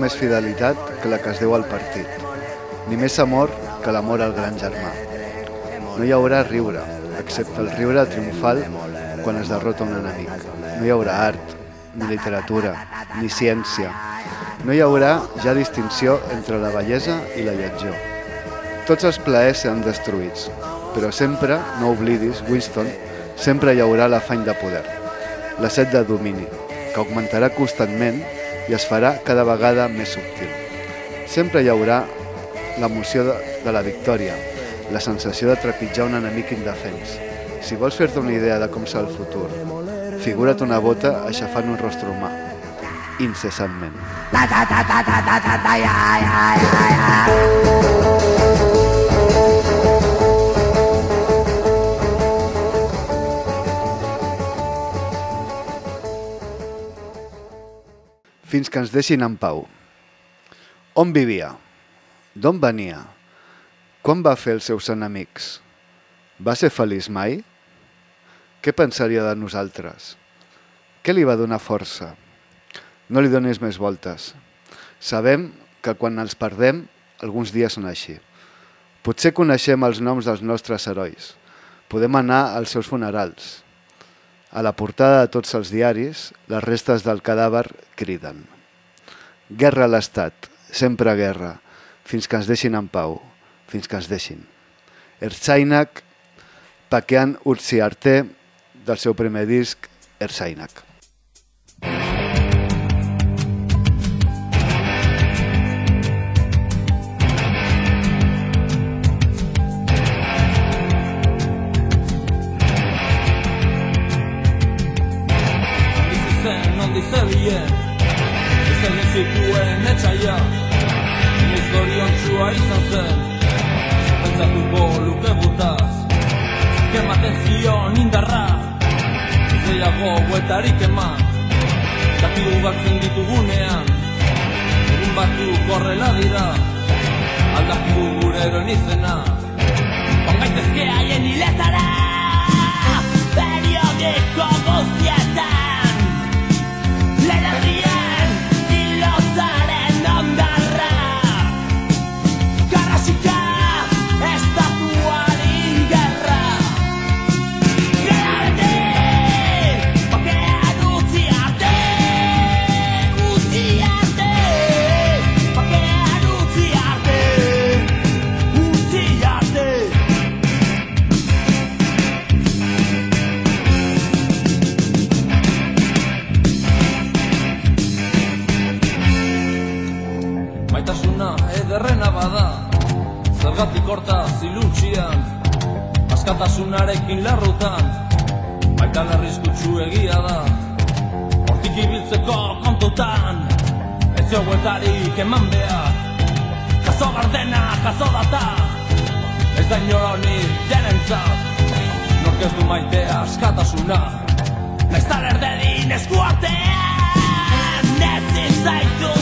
més fidelitat que la que es deu al partit. Ni més amor que l'amor al gran germà. No hi haurà riure, excepte el riure triomfal quan es derrota un enemic. No hi haurà art, ni literatura, ni ciència. No hi haurà ja distinció entre la bellesa i la lletjor. Tots els plaers seran destruïts, però sempre, no oblidis, Winston, sempre hi haurà l'afany de poder, la set de domini, que augmentarà constantment i es farà cada vegada més subtil. Sempre hi haurà l'emoció de, de la victòria, la sensació de trepitjar un enemic indefens. Si vols fer-te una idea de com serà el futur, figura't una bota aixafant un rostre humà, incessantment. Ta, ta, ta, ta, ta, ta, ta, ta, ja, ja, ja, ja. Fins que ens deixin en pau. On vivia? D'on venia? Quan va fer els seus enemics? Va ser feliç mai? Què pensaria de nosaltres? Què li va donar força? No li donis més voltes. Sabem que quan els perdem, alguns dies són així. Potser coneixem els noms dels nostres herois. Podem anar als seus funerals. A la portada de tots els diaris, les restes del cadàver criden. Guerra a l'Estat, sempre guerra, fins que ens deixin en pau, fins que ens deixin. Ertzainak, Pakean Urtsiarte, del seu primer disc, Ertzainak. Zoriontsua izan zen Pentsatuko luke butaz Kematen zion indarra. Zeiago guetarik eman. Dakigu batzen ditugunean. Egun batzuk horrela dira. Aldakigu gure eroen izena. Ongaitezke haien hiletara Periodiko guztietan Zergatik horta ziluntxian Askatasunarekin larrutan Baita larrizkutsu egia da. Hortik ibiltzeko kontutan Ez joguetarik eman behar. Kaso gardena, kaso data Ez da inoroni denentzat. Nork ez du maitea askatasuna Naiz taler dedin eskuartean Ez zaitu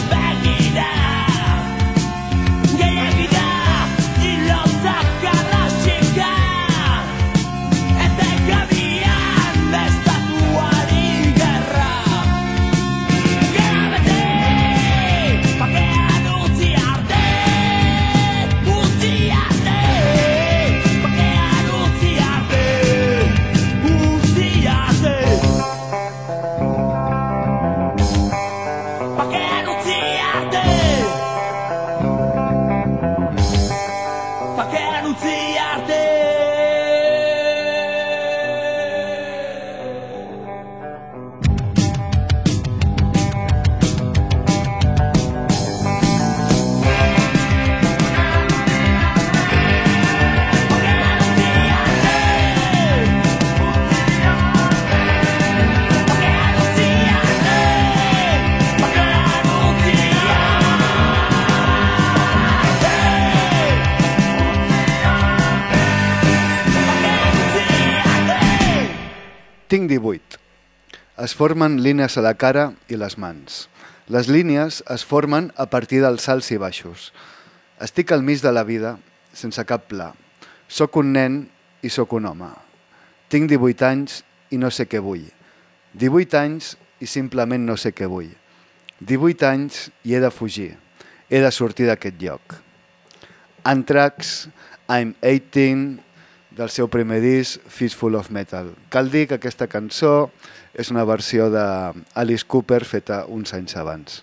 Es formen línies a la cara i les mans. Les línies es formen a partir dels salts i baixos. Estic al mig de la vida, sense cap pla. Soc un nen i sóc un home. Tinc 18 anys i no sé què vull. 18 anys i simplement no sé què vull. 18 anys i he de fugir. He de sortir d'aquest lloc. Anthrax, I'm 18, del seu primer disc, Fistful of Metal. Cal dir que aquesta cançó és una versió d'Alice Cooper feta uns anys abans.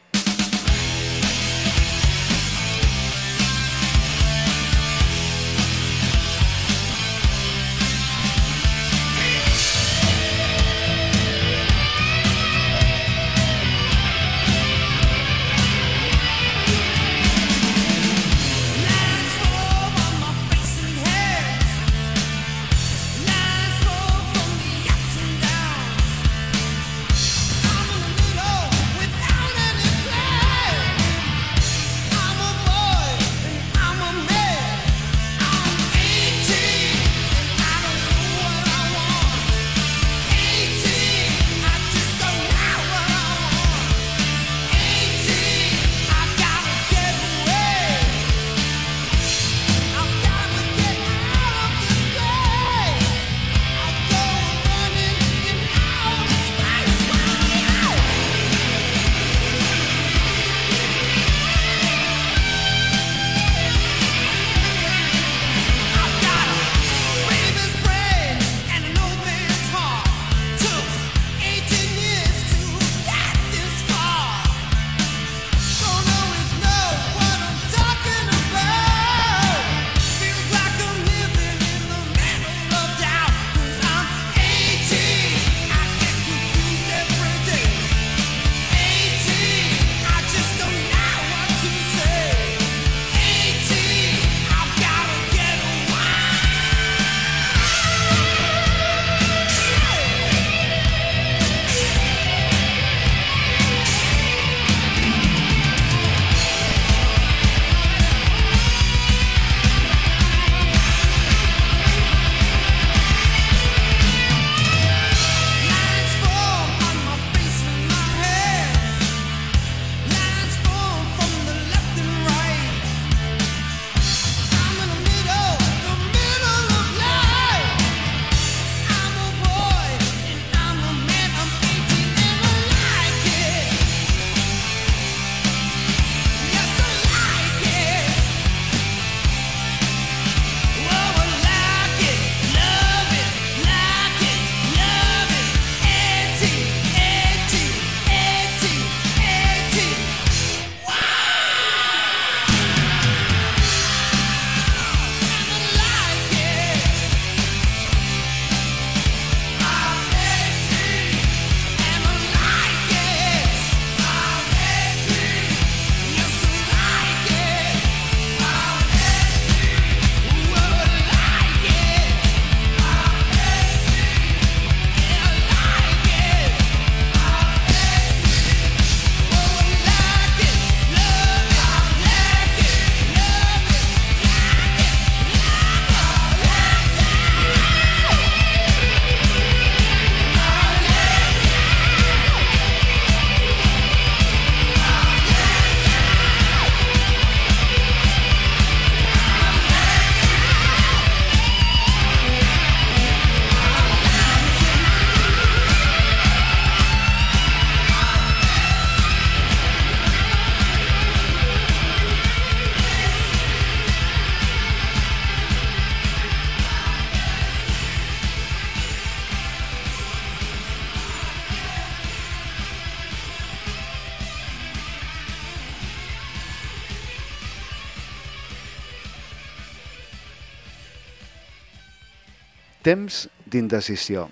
Temps d'indecisió.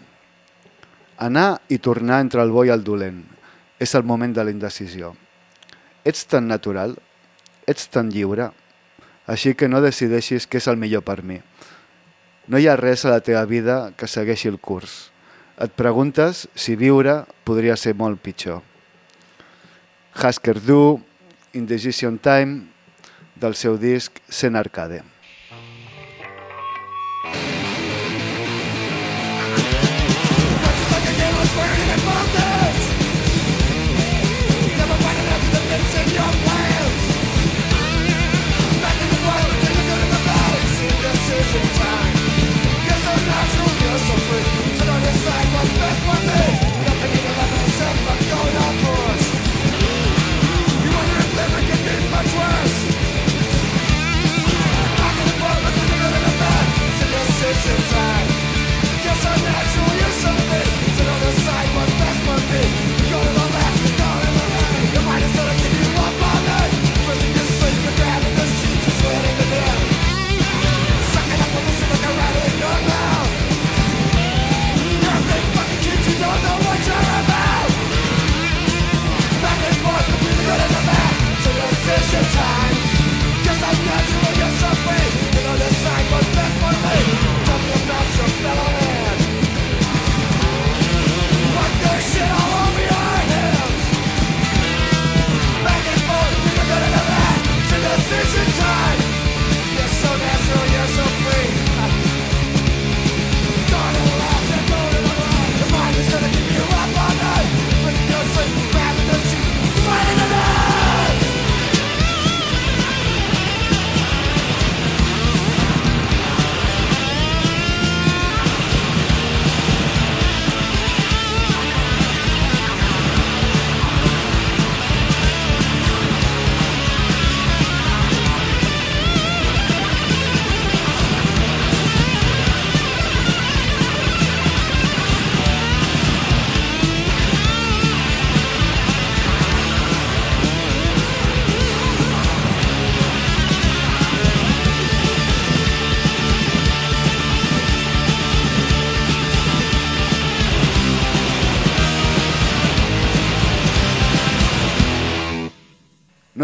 Anar i tornar entre el bo i el dolent. És el moment de la indecisió. Ets tan natural, ets tan lliure, així que no decideixis què és el millor per mi. No hi ha res a la teva vida que segueixi el curs. Et preguntes si viure podria ser molt pitjor. Husker Du, Indecision Time, del seu disc Sent Arcade.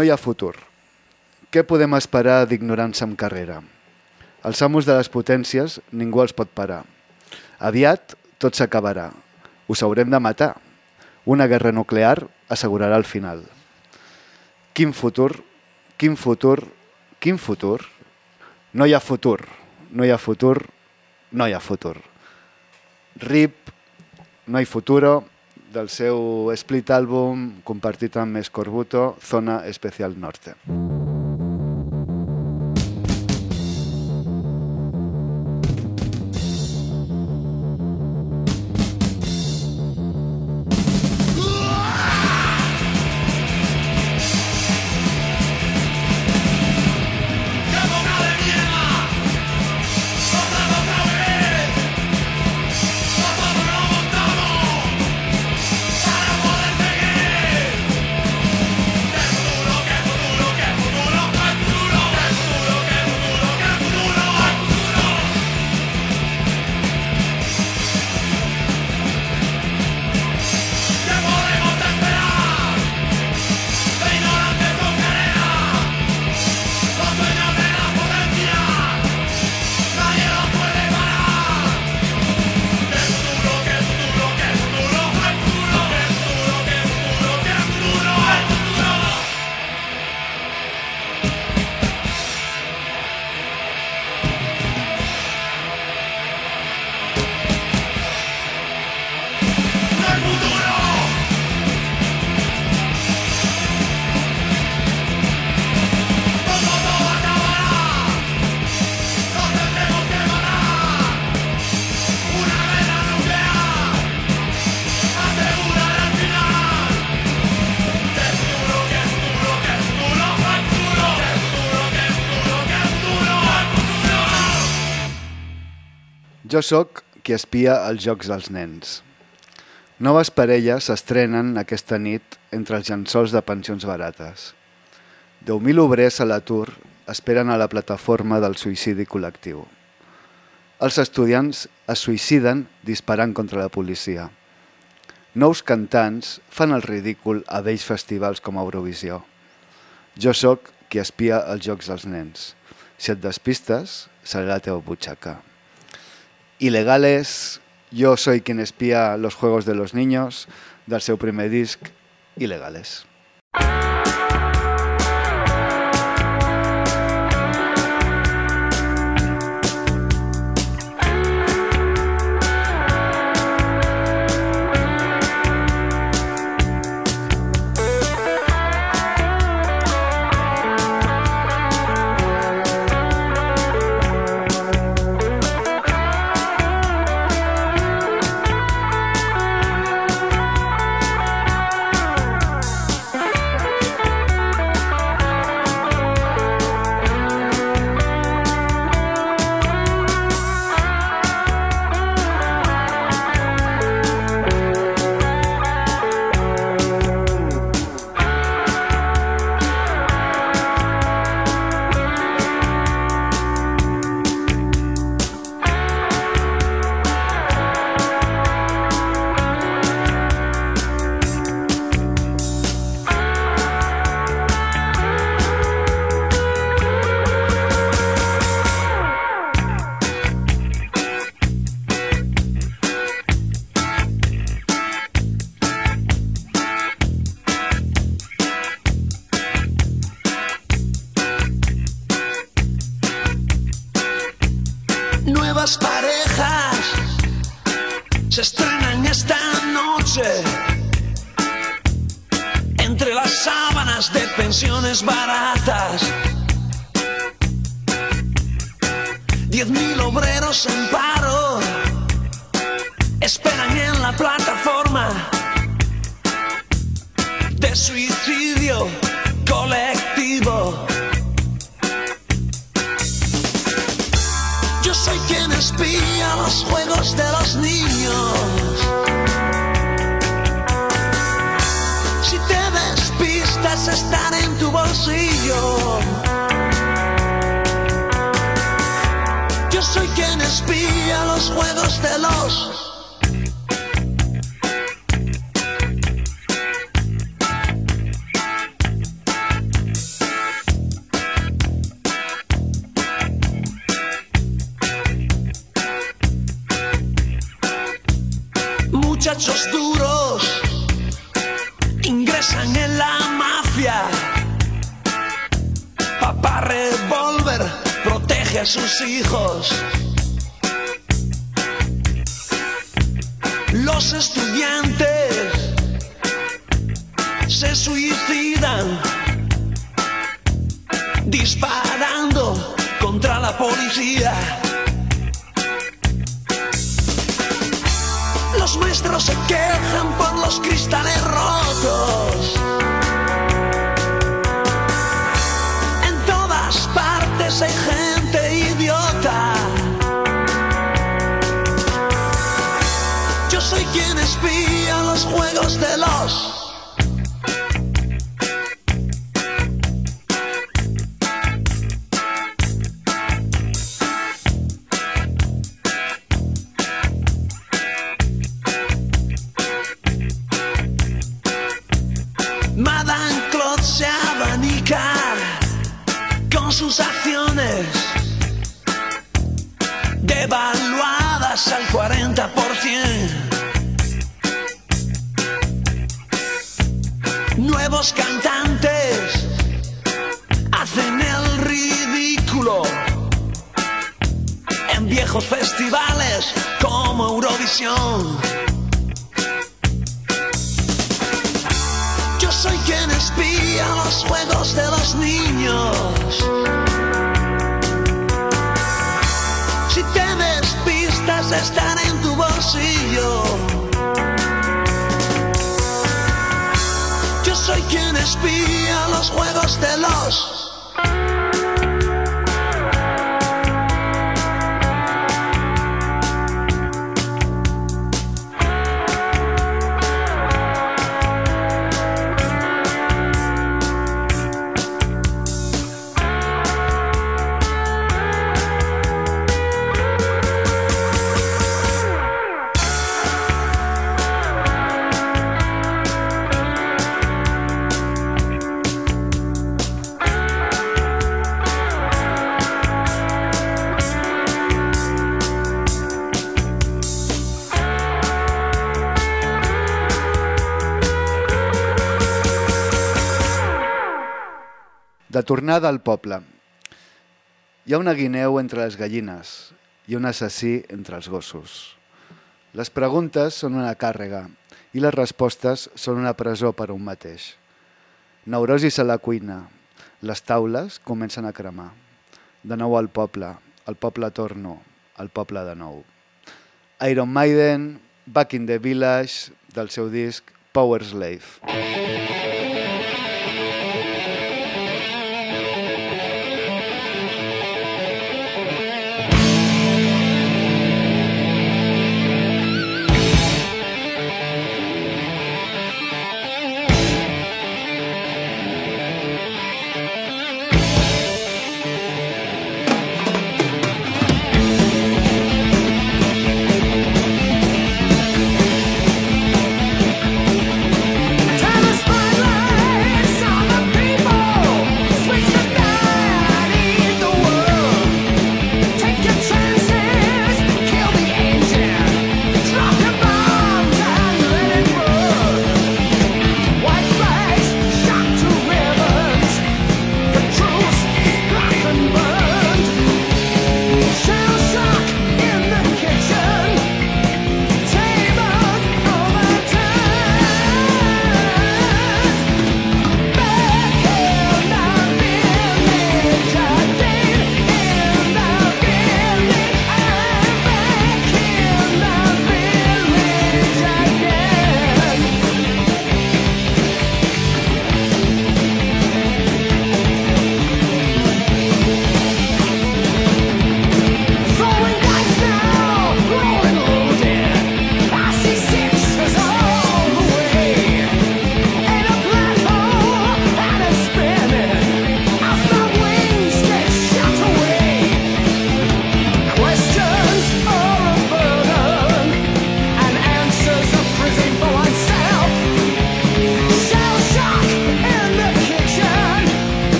No hi ha futur. Què podem esperar d'ignorància amb carrera? Els amos de les potències ningú els pot parar. Aviat tot s'acabarà. Us haurem de matar. Una guerra nuclear assegurarà el final. Quin futur, quin futur, quin futur? No hi ha futur, no hi ha futur, no hi ha futur. RIP, No hay futuro, del seu split àlbum compartit amb Escorbuto, Zona Especial Norte. Mm. Jo sóc qui espia els jocs dels nens. Noves parelles s'estrenen aquesta nit entre els llençols de pensions barates. 10.000 obrers a l'atur esperen a la plataforma del suïcidi col·lectiu. Els estudiants es suïciden disparant contra la policia. Nous cantants fan el ridícul a vells festivals com Eurovisió. Jo sóc qui espia els jocs dels nens. Si et despistes, serà la teva butxaca. Ilegales, yo soy quien espía los juegos de los niños, del seu primer disc, Ilegales. Soy quien espía los juegos de los De tornada al poble. Hi ha una guineu entre les gallines i un assassí entre els gossos. Les preguntes són una càrrega i les respostes són una presó per a un mateix. Neurosis a la cuina. Les taules comencen a cremar. De nou al poble. El poble torno. El poble de nou. Iron Maiden, Back in the Village, del seu disc Power Slave.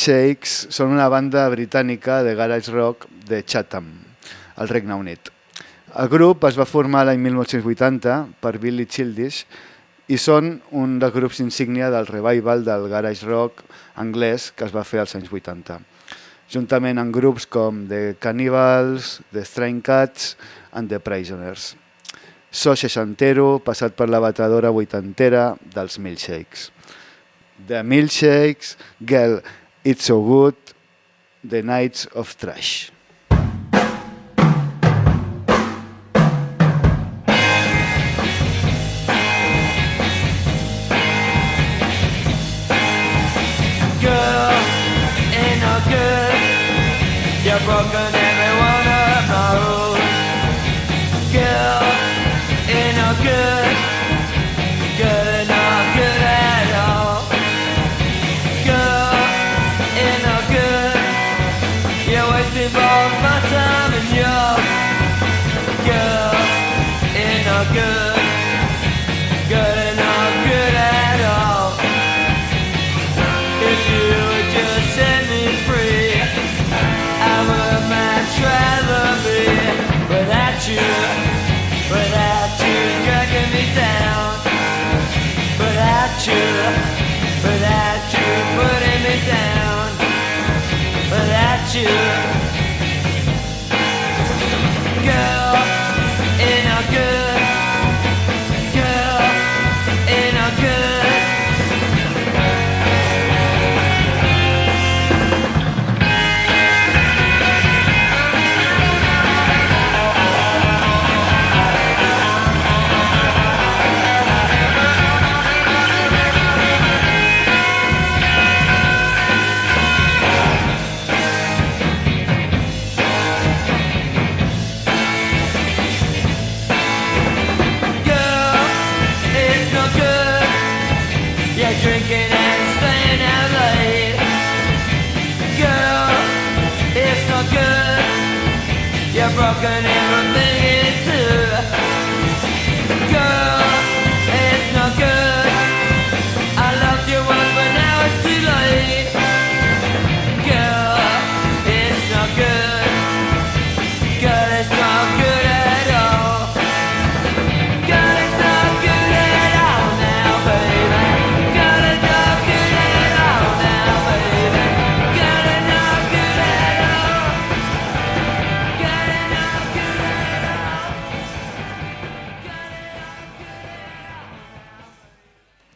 Milkshakes són una banda britànica de garage rock de Chatham, al Regne Unit. El grup es va formar l'any 1980 per Billy Childish i són un dels grups insígnia del revival del garage rock anglès que es va fer als anys 80, juntament amb grups com The Cannibals, The Strain Cats and The Prisoners. So seixantero passat per la batedora vuitantera dels Milkshakes. The Milkshakes, Girl, It's So Good, The Nights of Trash. Broken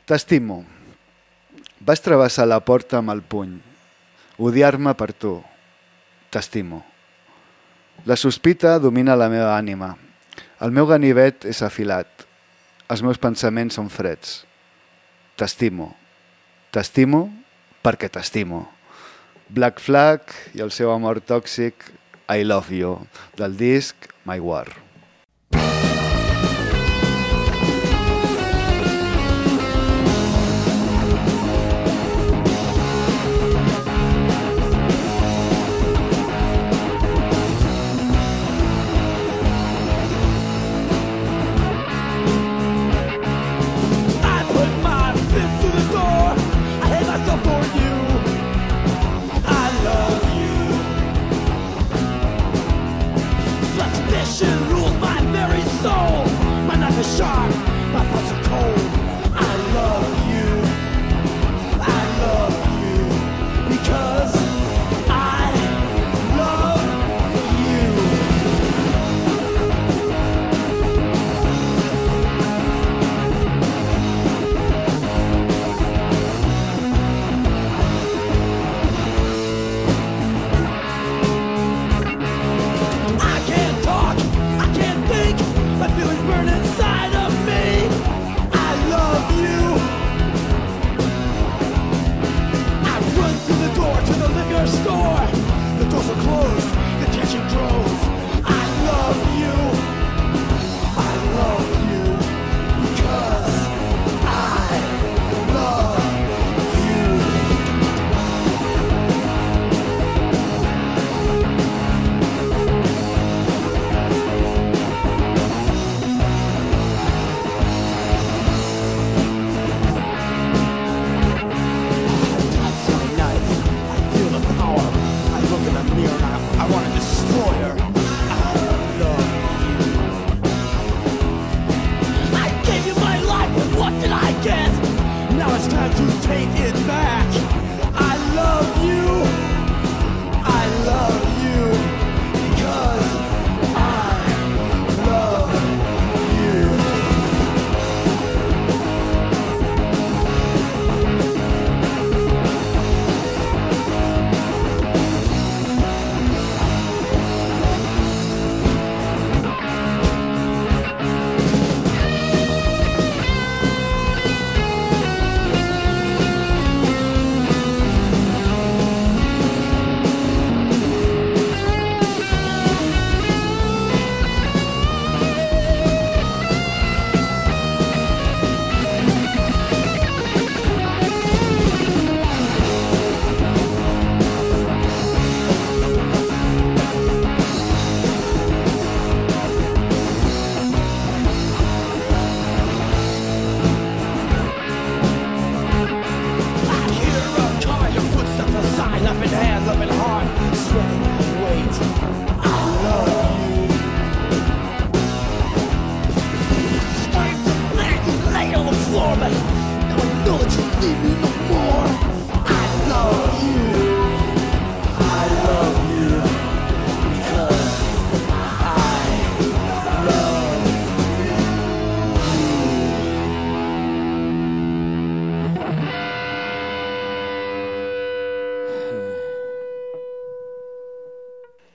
T'estimo. Vas travessar la porta amb el puny. Odiar-me per tu. T'estimo. La sospita domina la meva ànima. El meu ganivet és afilat. Els meus pensaments són freds. T'estimo. T'estimo perquè t'estimo. Black Flag i el seu amor tòxic I Love You, del disc My War.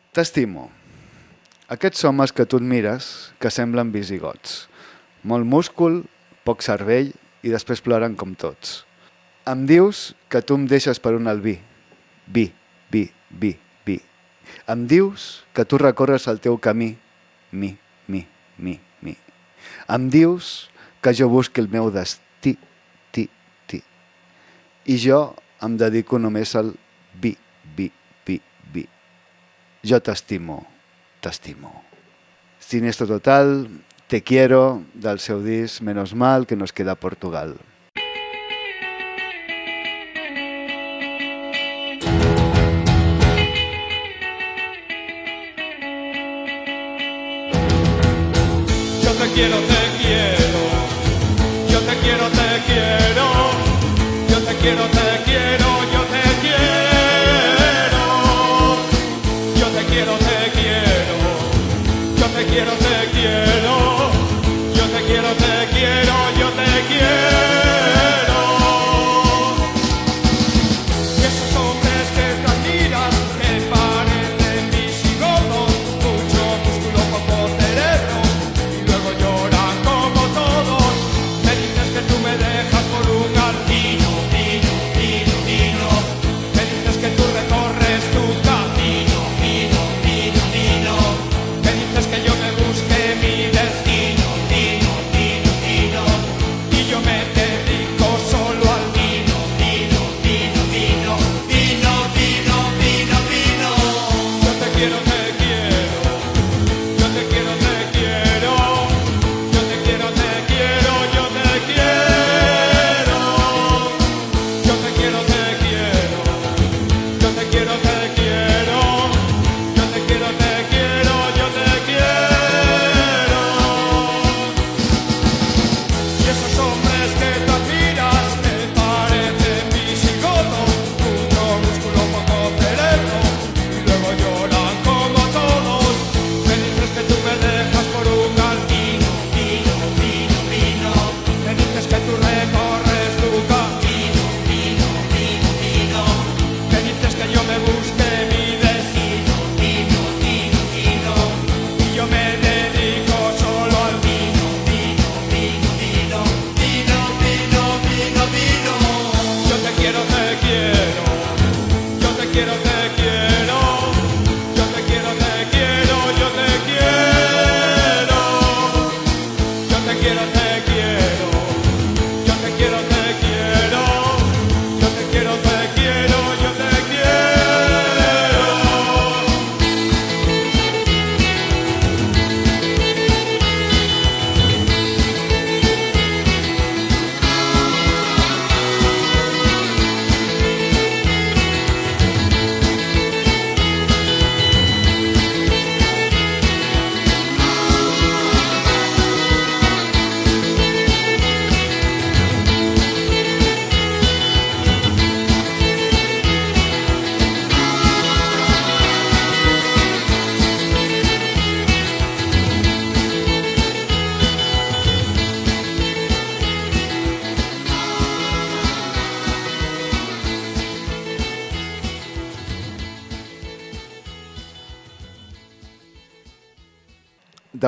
T'estimo. Aquests homes que tu admires, que semblen visigots. Molt múscul, poc cervell i després ploren com tots. Em dius que tu em deixes per un albí. Vi, vi, vi, vi. Em dius que tu recorres el teu camí. Mi, mi, mi, mi. Em dius que jo busqui el meu destí, ti, ti. I jo em dedico només al vi, vi. Jo t'estimo, t'estimo. Siniestro total, te quiero, del seu disc Menos mal que nos queda Portugal.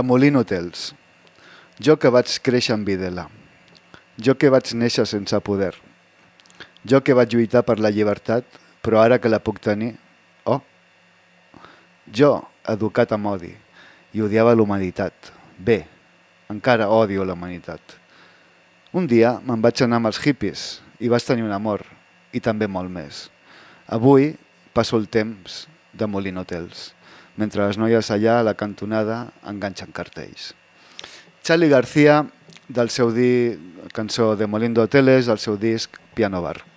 De Molin Hotels. Jo que vaig créixer en Videla. Jo que vaig néixer sense poder. Jo que vaig lluitar per la llibertat, però ara que la puc tenir... Oh! Jo, educat amb odi, i odiava la humanitat. Bé, encara odio la humanitat. Un dia me'n vaig anar amb els hippies i vaig tenir un amor, i també molt més. Avui passo el temps de Molin Hotels, mentre les noies allà a la cantonada enganxen cartells. Charlie García, del seu di... cançó de Molin d'Hoteles, del seu disc Piano Bar.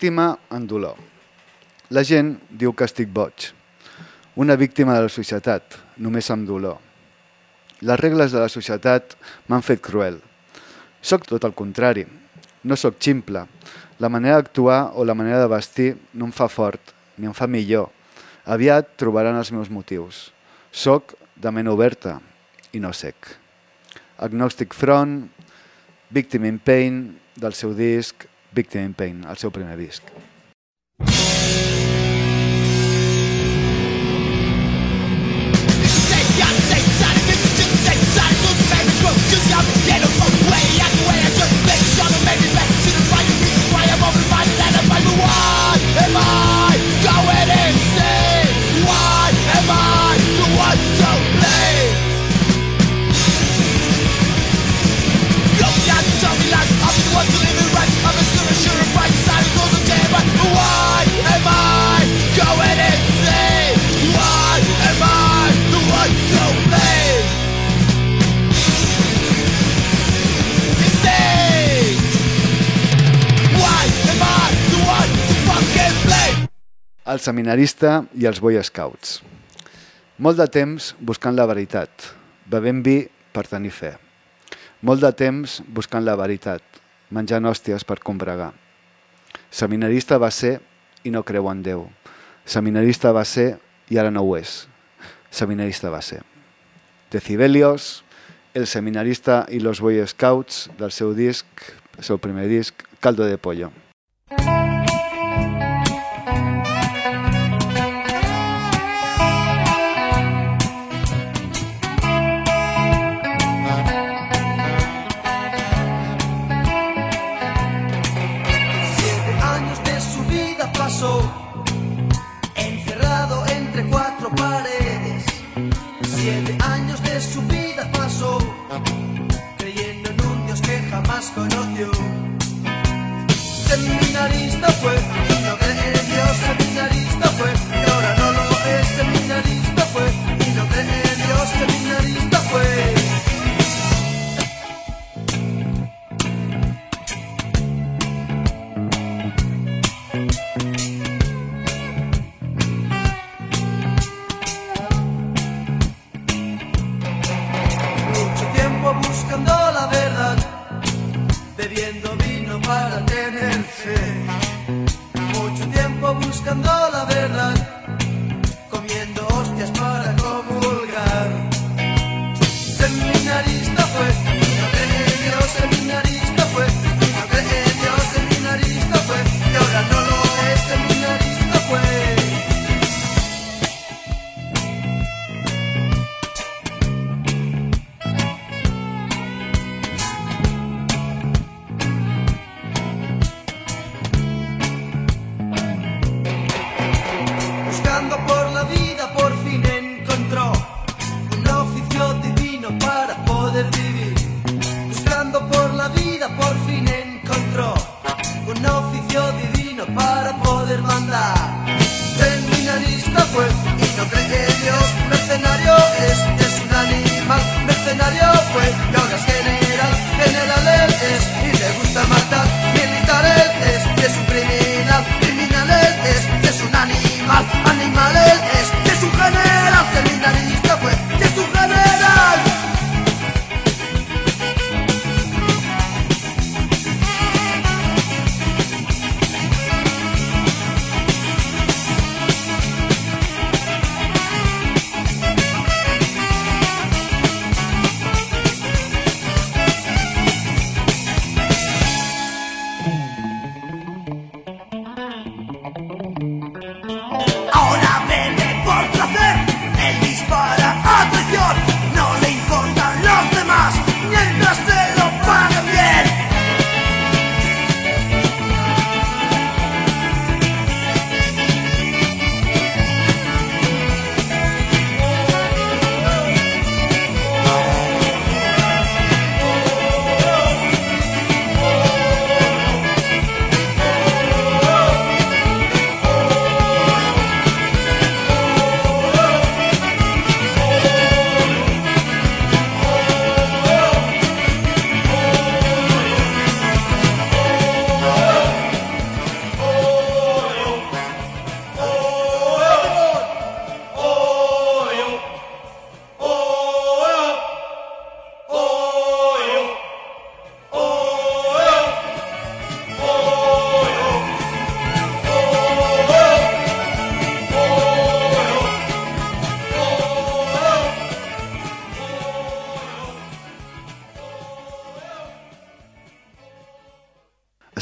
Víctima en dolor. La gent diu que estic boig. Una víctima de la societat, només amb dolor. Les regles de la societat m'han fet cruel. Soc tot el contrari. No sóc ximple. La manera d'actuar o la manera de vestir no em fa fort, ni em fa millor. Aviat trobaran els meus motius. Soc de ment oberta i no sec. Agnostic Front, Victim in Pain, del seu disc Victim in Pain, el seu primer disc. Why El seminarista i els Boy Scouts. Molt de temps buscant la veritat, bevent vi per tenir fe. Molt de temps buscant la veritat, menjant hòsties per combregar. Seminarista va ser i no creu en Déu. Seminarista va ser i ara no ho és. Seminarista va ser. Decibelios, el seminarista i los Boy Scouts del seu disc, el seu primer disc, Caldo de Pollo. Seminarista fue, buscando la verdad.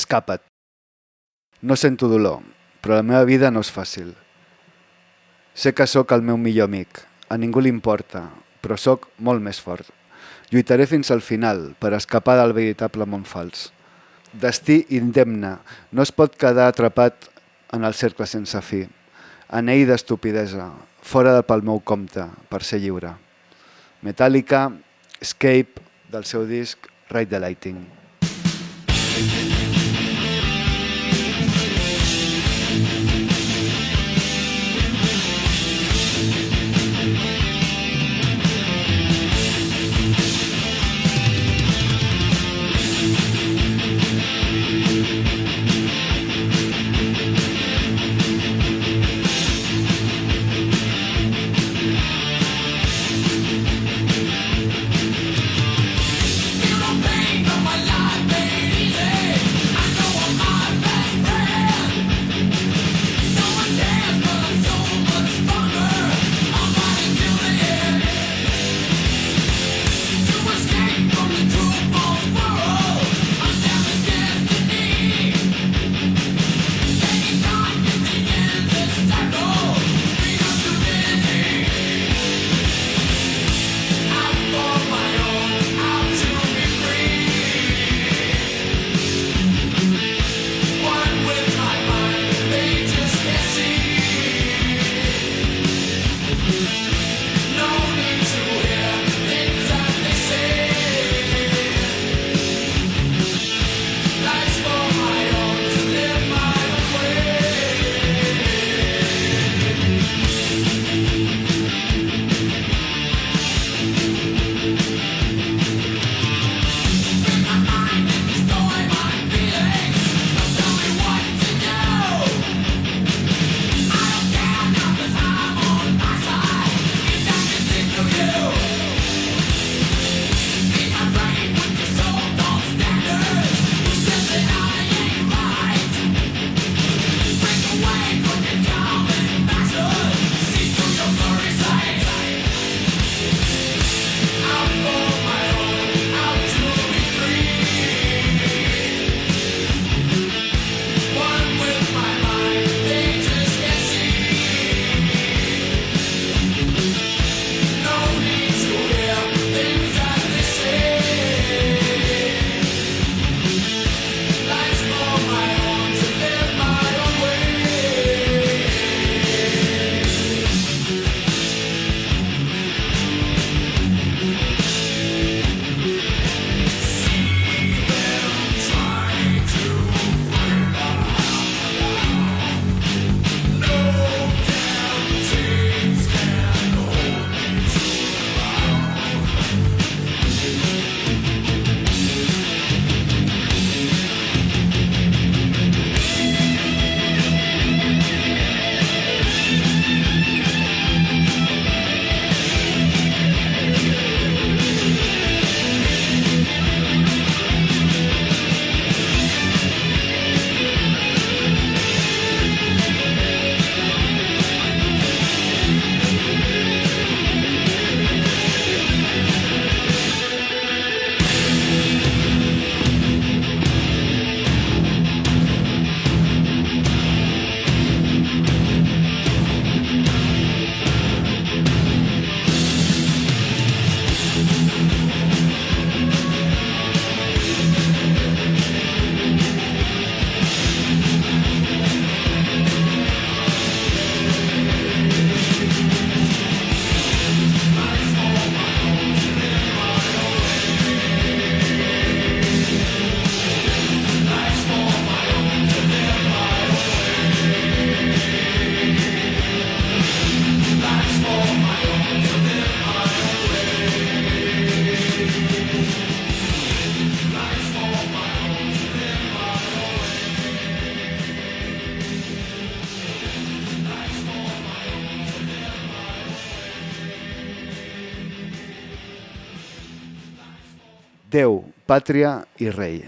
Escapa't. No sento dolor, però la meva vida no és fàcil. Sé que sóc el meu millor amic. A ningú li importa, però sóc molt més fort. Lluitaré fins al final per escapar del veritable món fals. Destí indemne. No es pot quedar atrapat en el cercle sense fi. Anell d'estupidesa, fora de pel meu compte, per ser lliure. Metallica, Escape, del seu disc Ride the Lighting. Déu, pàtria i rei.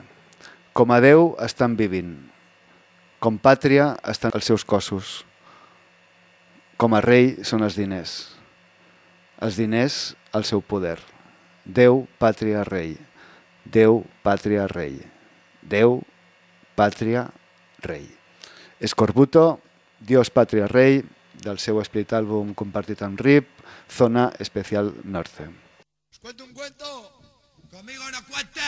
Com a Déu estan vivint, com pàtria estan els seus cossos, com a rei són els diners, els diners el seu poder. Déu, pàtria, rei. Déu, pàtria, rei. Déu, pàtria, rei. Escorbuto, Dios, pàtria, rei, del seu split àlbum compartit amb RIP, Zona Especial Norte. Us cuento un cuento Conmigo no cuente.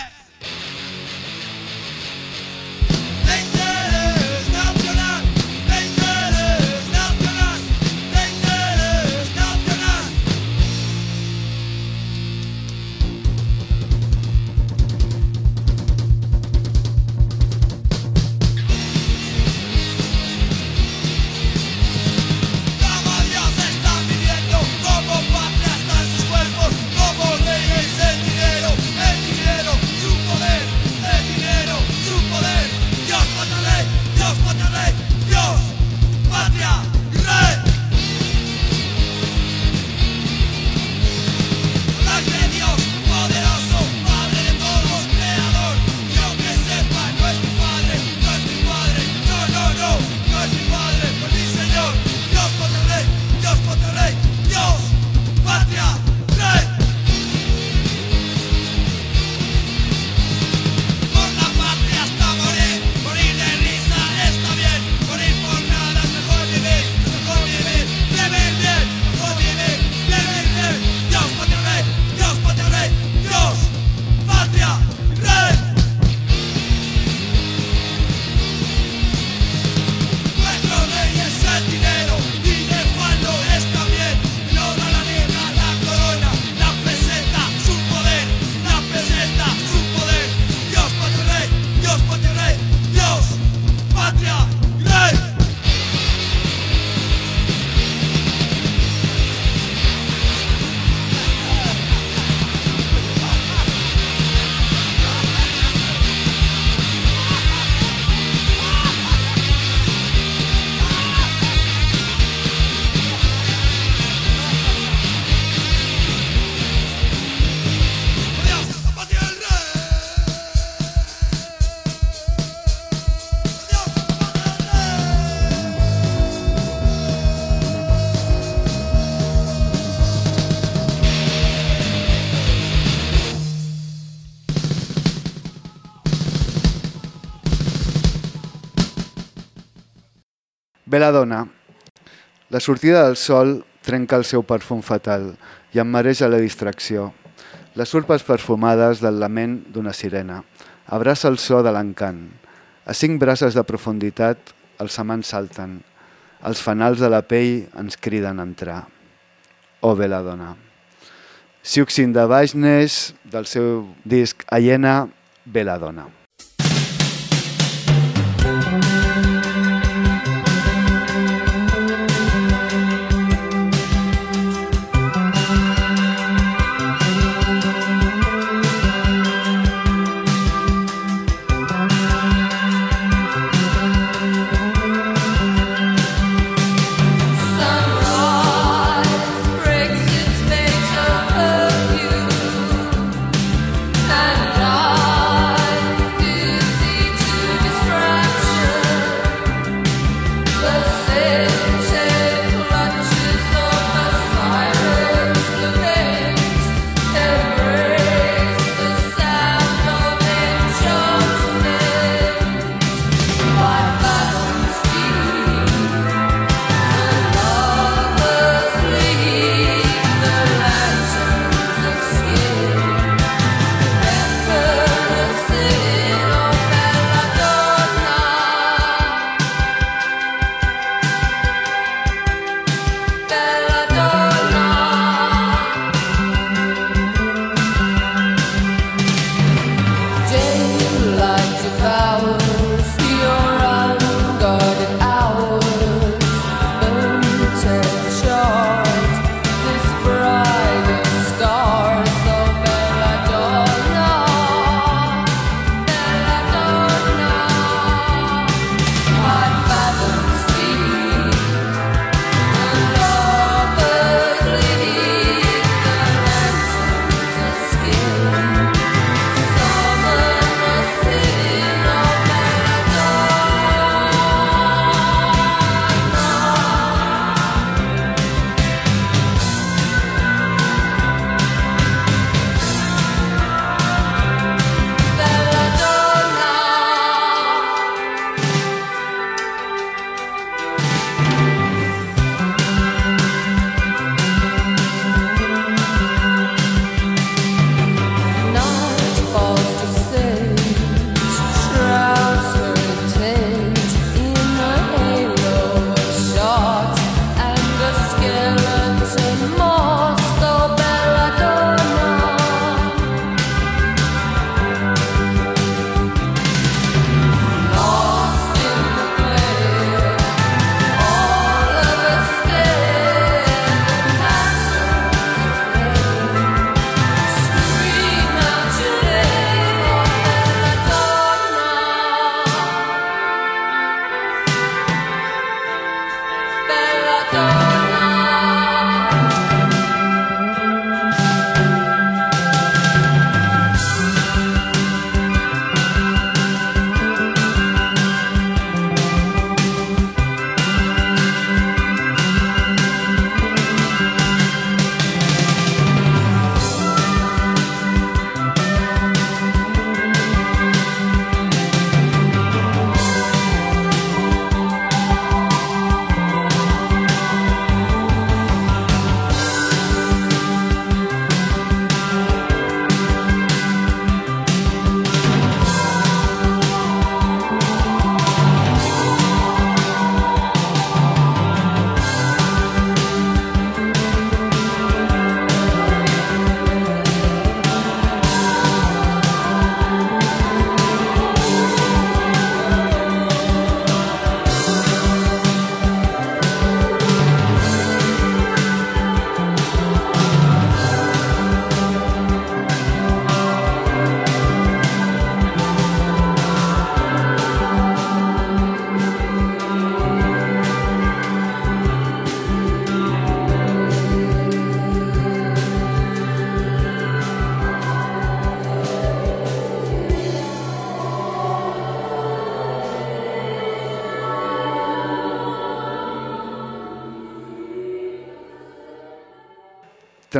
la dona. La sortida del sol trenca el seu perfum fatal i em mareja la distracció. Les urpes perfumades del lament d'una sirena. Abraça el so de l'encant. A cinc braces de profunditat, els amants salten. Els fanals de la pell ens criden a entrar. O oh, bé la dona. Siuxin de Baixnes, del seu disc Aiena, Bé la dona.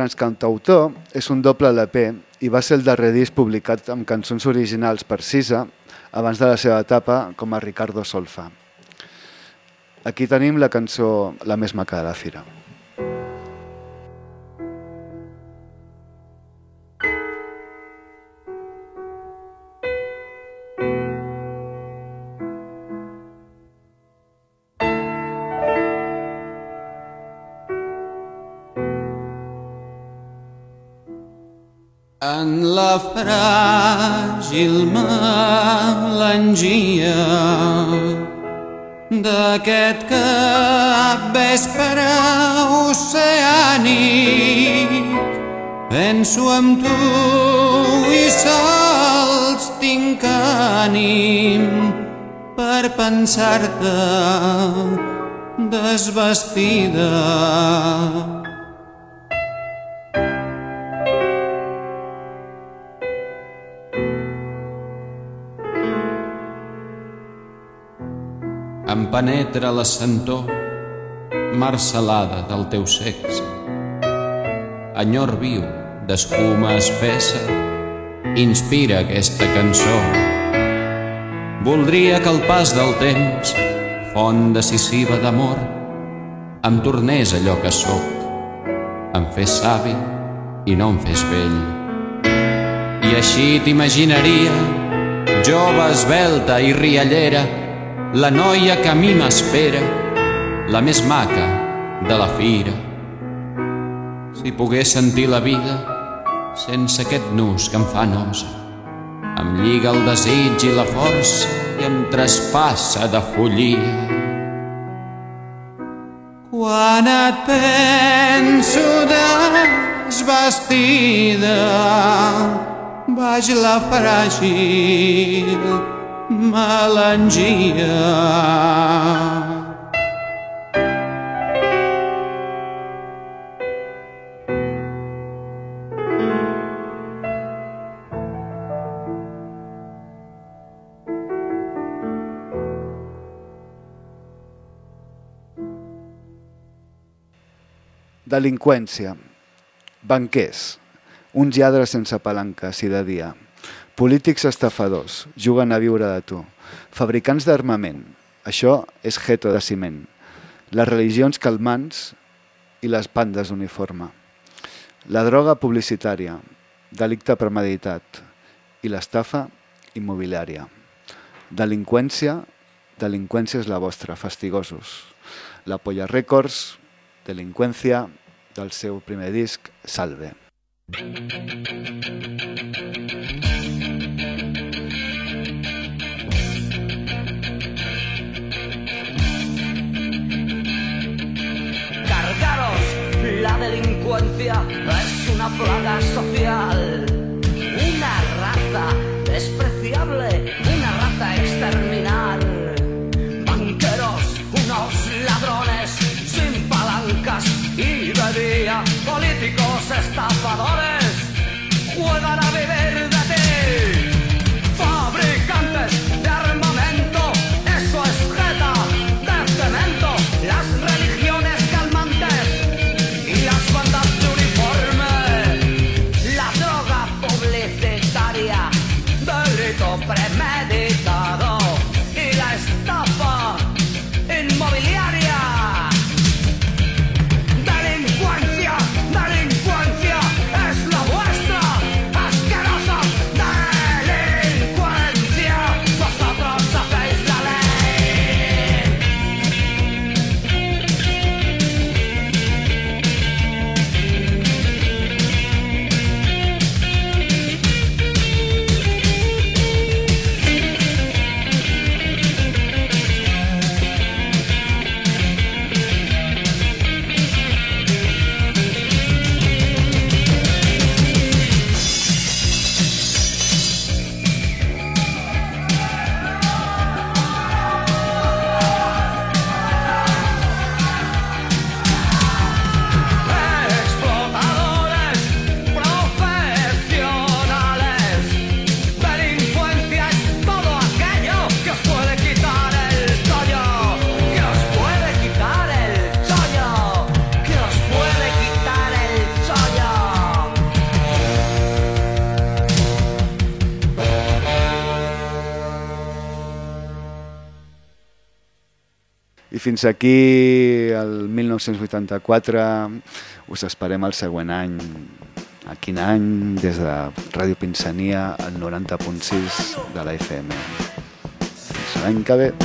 Transcantautor és un doble LP i va ser el darrer disc publicat amb cançons originals per Sisa abans de la seva etapa com a Ricardo Solfa. Aquí tenim la cançó La més maca de la fira. La fràgil melangia d'aquest cap vespre oceànic. Penso en tu i sols tinc ànim per pensar-te desvestida penetra la sentor marcelada del teu sexe. Enyor viu d'escuma espessa inspira aquesta cançó. Voldria que el pas del temps, font decisiva d'amor, em tornés allò que sóc, em fes savi i no em fes vell. I així t'imaginaria, jove esbelta i riallera, la noia que a mi m'espera, la més maca de la fira. Si pogués sentir la vida sense aquest nus que em fa nosa, em lliga el desig i la força i em traspassa de follia. Quan et penso desvestida, baix la fràgil melangia. Delinqüència. Banquers. Uns lladres sense palanques i de dia. Polítics estafadors. Juguen a viure de tu. Fabricants d'armament. Això és geto de ciment. Les religions calmants i les pandes d'uniforme. La droga publicitària. Delicte premeditat. I l'estafa immobiliària. Delinqüència. Delinqüència és la vostra, fastigosos. La Polla Records, Delinqüència, del seu primer disc, Salve. Cargaros, la delincuencia es una plaga social. Una raza despreciable, fins aquí el 1984. Us esperem el següent any. A quin any? Des de Ràdio Pinsania, al 90.6 de la FM. Fins l'any que ve.